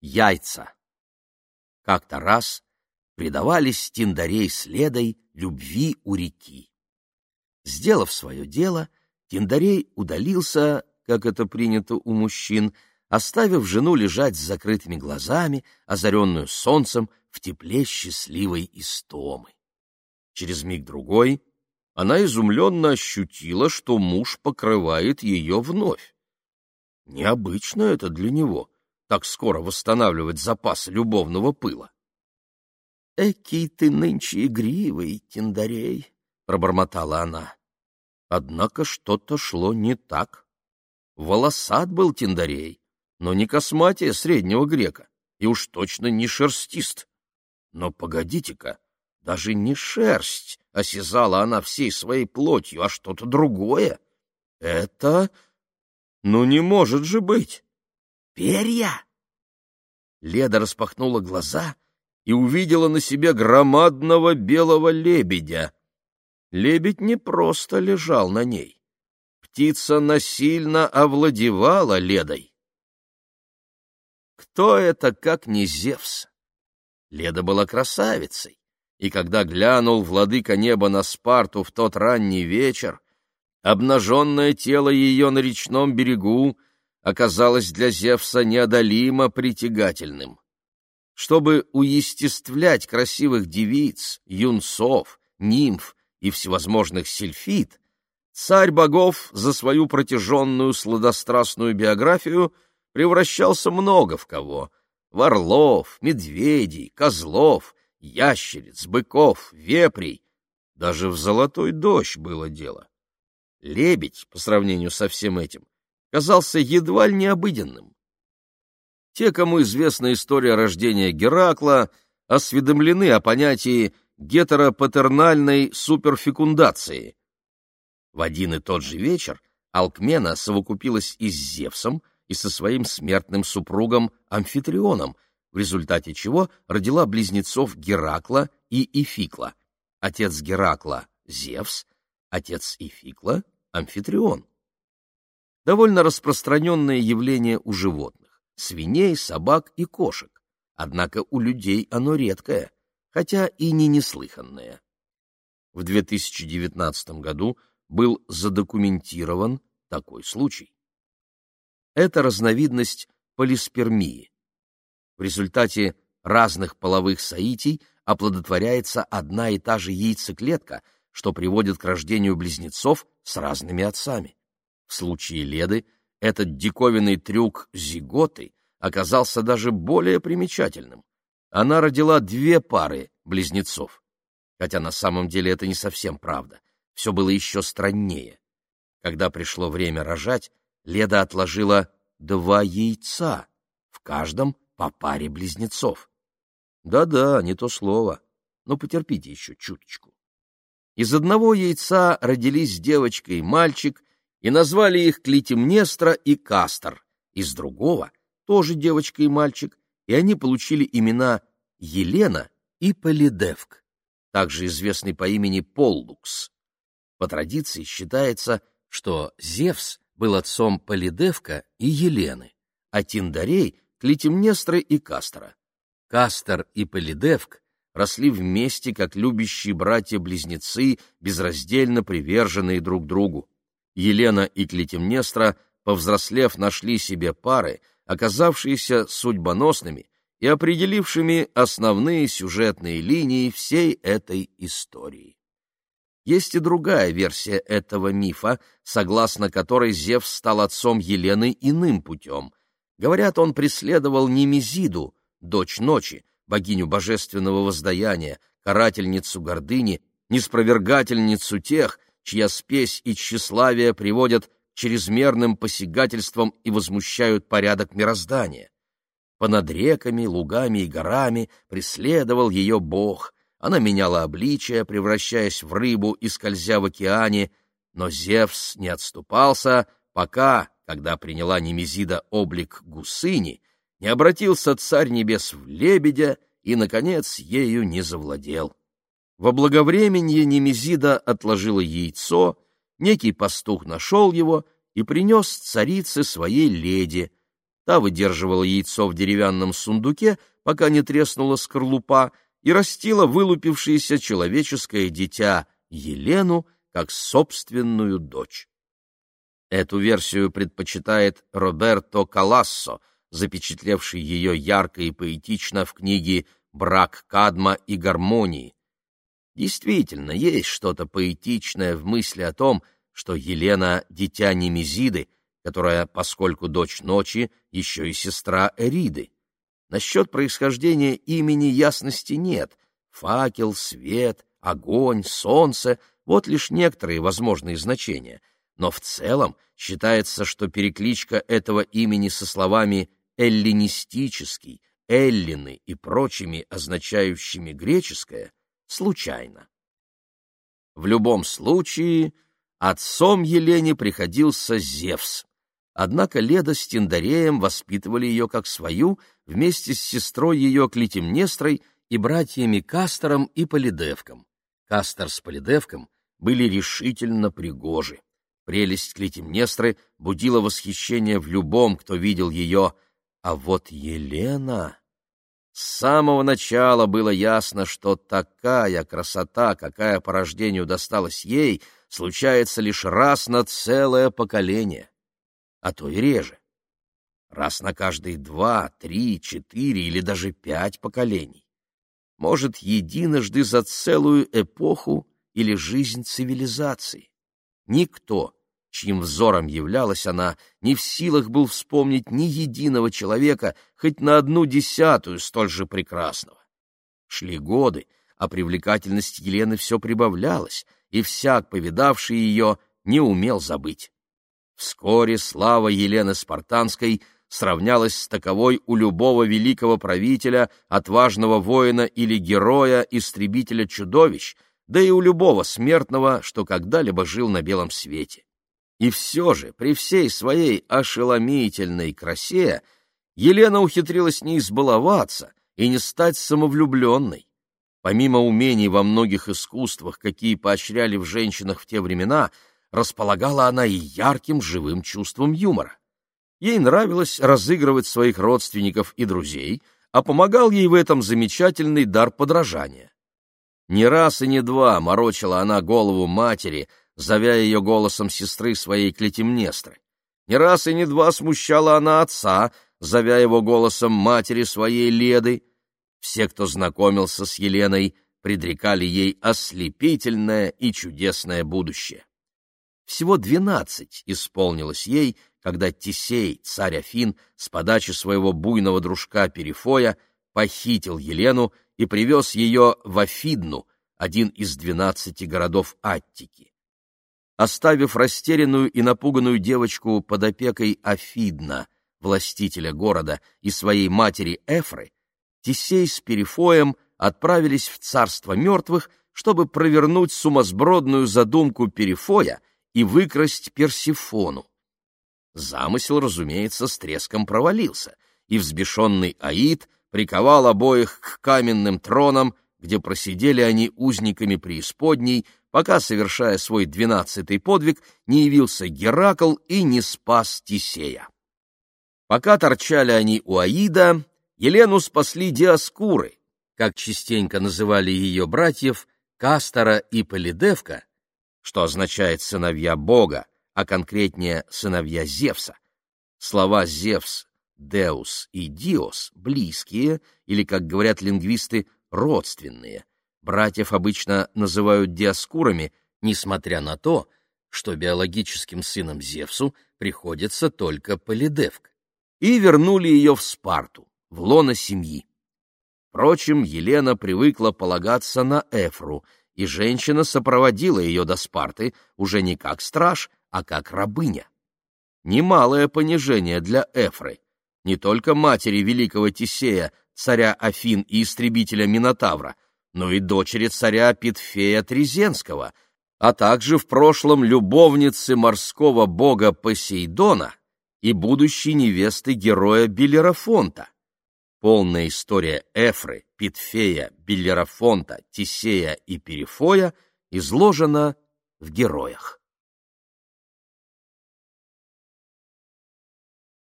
Яйца. Как-то раз предавались Тиндарей следой любви у реки. Сделав свое дело, Тиндарей удалился, как это принято у мужчин, оставив жену лежать с закрытыми глазами, озаренную солнцем в тепле счастливой истомы. Через миг-другой она изумленно ощутила, что муж покрывает ее вновь. Необычно это для него — так скоро восстанавливать запасы любовного пыла. — Экий ты нынче игривый, Тиндарей, — пробормотала она. Однако что-то шло не так. Волосат был Тиндарей, но не косматия среднего грека, и уж точно не шерстист. Но погодите-ка, даже не шерсть осязала она всей своей плотью, а что-то другое. Это... Ну, не может же быть! Перья! Леда распахнула глаза и увидела на себе громадного белого лебедя. Лебедь не просто лежал на ней. Птица насильно овладевала Ледой. Кто это, как не Зевс? Леда была красавицей, и когда глянул владыка неба на Спарту в тот ранний вечер, обнаженное тело ее на речном берегу оказалось для Зевса неодолимо притягательным. Чтобы уестествлять красивых девиц, юнцов, нимф и всевозможных сельфид, царь богов за свою протяженную сладострастную биографию превращался много в кого — в орлов, медведей, козлов, ящериц, быков, вепрей. Даже в золотой дождь было дело. Лебедь, по сравнению со всем этим, казался едва ли необыденным. Те, кому известна история рождения Геракла, осведомлены о понятии гетеропатернальной суперфекундации. В один и тот же вечер Алкмена совокупилась и с Зевсом, и со своим смертным супругом Амфитрионом, в результате чего родила близнецов Геракла и Ификла. Отец Геракла — Зевс, отец Ификла — Амфитрион. Довольно распространенное явление у животных — свиней, собак и кошек. Однако у людей оно редкое — хотя и не неслыханное. В 2019 году был задокументирован такой случай. Это разновидность полиспермии. В результате разных половых соитий оплодотворяется одна и та же яйцеклетка, что приводит к рождению близнецов с разными отцами. В случае Леды этот диковинный трюк зиготы оказался даже более примечательным она родила две пары близнецов. Хотя на самом деле это не совсем правда. Все было еще страннее. Когда пришло время рожать, Леда отложила два яйца, в каждом по паре близнецов. Да-да, не то слово. Но потерпите еще чуточку. Из одного яйца родились девочка и мальчик, и назвали их Клитимнестра и Кастор. Из другого — тоже девочка и мальчик, и они получили имена Елена и Полидевк, также известный по имени Поллукс. По традиции считается, что Зевс был отцом Полидевка и Елены, а Тиндарей — Клитемнестры и Кастора. Кастор и Полидевк росли вместе, как любящие братья-близнецы, безраздельно приверженные друг другу. Елена и Клитемнестра, повзрослев, нашли себе пары, оказавшиеся судьбоносными и определившими основные сюжетные линии всей этой истории. Есть и другая версия этого мифа, согласно которой Зевс стал отцом Елены иным путем. Говорят, он преследовал Немезиду, дочь ночи, богиню божественного воздаяния, карательницу гордыни, неспровергательницу тех, чья спесь и тщеславие приводят чрезмерным посягательством и возмущают порядок мироздания. Понад реками, лугами и горами преследовал ее бог. Она меняла обличие, превращаясь в рыбу и скользя в океане, но Зевс не отступался, пока, когда приняла Немезида облик гусыни, не обратился царь небес в лебедя и, наконец, ею не завладел. Во благовременье Немезида отложила яйцо, Некий пастух нашел его и принес царице своей леди. Та выдерживала яйцо в деревянном сундуке, пока не треснула скорлупа, и растила вылупившееся человеческое дитя Елену как собственную дочь. Эту версию предпочитает Роберто Калассо, запечатлевший ее ярко и поэтично в книге «Брак Кадма и гармонии». Действительно, есть что-то поэтичное в мысли о том, что Елена — дитя Немезиды, которая, поскольку дочь ночи, еще и сестра Эриды. Насчет происхождения имени ясности нет. Факел, свет, огонь, солнце — вот лишь некоторые возможные значения. Но в целом считается, что перекличка этого имени со словами «эллинистический», «эллины» и прочими, означающими греческое, случайно. В любом случае, отцом Елене приходился Зевс. Однако Леда с Тиндареем воспитывали ее как свою вместе с сестрой ее Клитемнестрой и братьями Кастором и Полидевком. Кастор с Полидевком были решительно пригожи. Прелесть Клитемнестры будила восхищение в любом, кто видел ее, а вот Елена... С самого начала было ясно, что такая красота, какая по рождению досталась ей, случается лишь раз на целое поколение, а то и реже. Раз на каждые два, три, четыре или даже пять поколений. Может, единожды за целую эпоху или жизнь цивилизации. Никто, чьим взором являлась она, не в силах был вспомнить ни единого человека, хоть на одну десятую столь же прекрасного. Шли годы, а привлекательность Елены все прибавлялась, и всяк, повидавший ее, не умел забыть. Вскоре слава Елены Спартанской сравнялась с таковой у любого великого правителя, отважного воина или героя, истребителя чудовищ, да и у любого смертного, что когда-либо жил на белом свете. И все же, при всей своей ошеломительной красе, Елена ухитрилась не избаловаться и не стать самовлюбленной. Помимо умений во многих искусствах, какие поощряли в женщинах в те времена, располагала она и ярким живым чувством юмора. Ей нравилось разыгрывать своих родственников и друзей, а помогал ей в этом замечательный дар подражания. Не раз и не два морочила она голову матери, зовя ее голосом сестры своей Клетимнестры. Не раз и не два смущала она отца, зовя его голосом матери своей Леды. Все, кто знакомился с Еленой, предрекали ей ослепительное и чудесное будущее. Всего двенадцать исполнилось ей, когда Тисей, царь Афин, с подачи своего буйного дружка Перифоя, похитил Елену и привез ее в Афидну, один из двенадцати городов Аттики. Оставив растерянную и напуганную девочку под опекой Афидна, властителя города, и своей матери Эфры, Тисей с Перифоем отправились в царство мертвых, чтобы провернуть сумасбродную задумку Перифоя и выкрасть Персифону. Замысел, разумеется, с треском провалился, и взбешенный Аид приковал обоих к каменным тронам, где просидели они узниками преисподней, пока, совершая свой двенадцатый подвиг, не явился Геракл и не спас Тисея. Пока торчали они у Аида, Елену спасли Диаскуры, как частенько называли ее братьев, Кастора и Полидевка, что означает «сыновья Бога», а конкретнее «сыновья Зевса». Слова «Зевс», «Деус» и «Диос» близкие, или, как говорят лингвисты, родственные — Братьев обычно называют диаскурами, несмотря на то, что биологическим сыном Зевсу приходится только Полидевк. И вернули ее в Спарту, в лоно семьи. Впрочем, Елена привыкла полагаться на Эфру, и женщина сопроводила ее до Спарты уже не как страж, а как рабыня. Немалое понижение для Эфры, не только матери великого Тисея, царя Афин и истребителя Минотавра, но и дочери царя Питфея Трезенского, а также в прошлом любовницы морского бога Посейдона и будущей невесты героя Белерафонта. Полная история Эфры, Питфея, Белерафонта, Тисея и Перифоя изложена в героях.